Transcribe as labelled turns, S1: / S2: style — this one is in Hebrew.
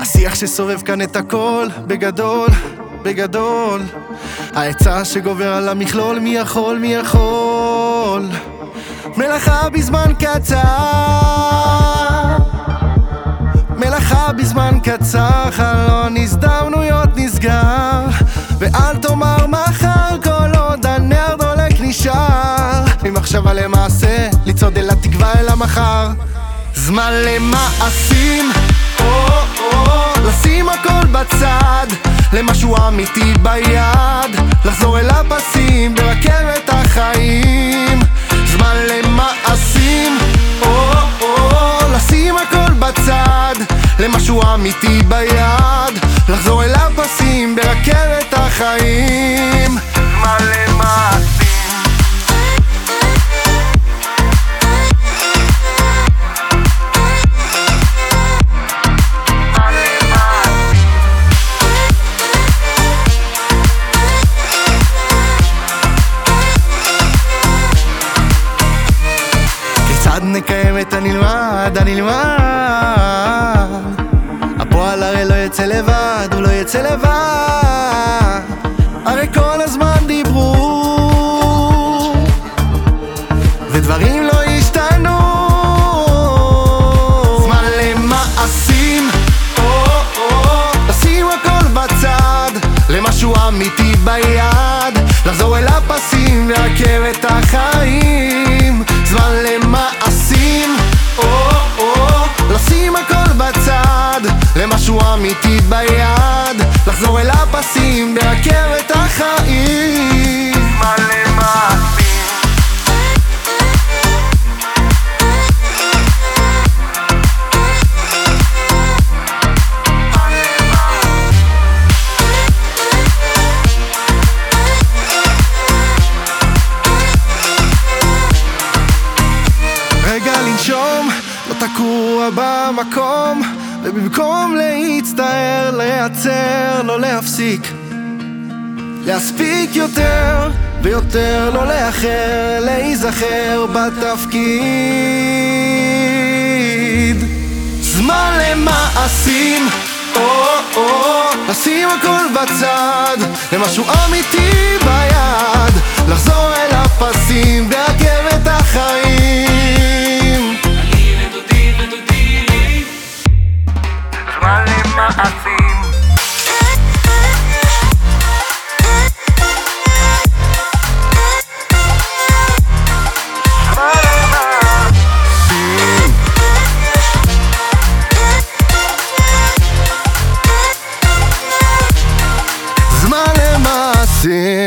S1: השיח שסובב כאן את הכל, בגדול, בגדול. העצה שגובר על המכלול, מי יכול, מי יכול. מלאכה בזמן קצר. מלאכה בזמן קצר, חלון הזדמנויות נסגר. ואל תאמר מחר כל עוד הנר דולק נשאר. ממחשבה למעשה, לצעוד אל התקווה אל המחר. זמן למעשים, לשים הכל בצד, למשהו אמיתי ביד, לחזור אל הפסים ברכבת החיים. זמן למעשים, לשים הכל בצד, למשהו אמיתי ביד, לחזור אל הפסים ברכבת החיים. הנלמד, הנלמד הפועל הרי לא יצא לבד, הוא לא יצא לבד. הרי כל הזמן דיברו. ודברים לא השתנו. זמן למעשים, לשים הכל בצד. למשהו אמיתי ביד. לחזור אל הפסים לרכבת החיים למשהו אמיתי ביד לחזור אל הפסים ברכבת החיים. זמן למעשים רגע לנשום, לא תקוע במקום ובמקום להצטער, להיעצר, לא להפסיק. להספיק יותר ויותר, לא לאחר, להיזכר בתפקיד. זמן למעשים, או או לשים הכל בצד למשהו אמיתי ביד לחזור אל למעשים זמן למעשים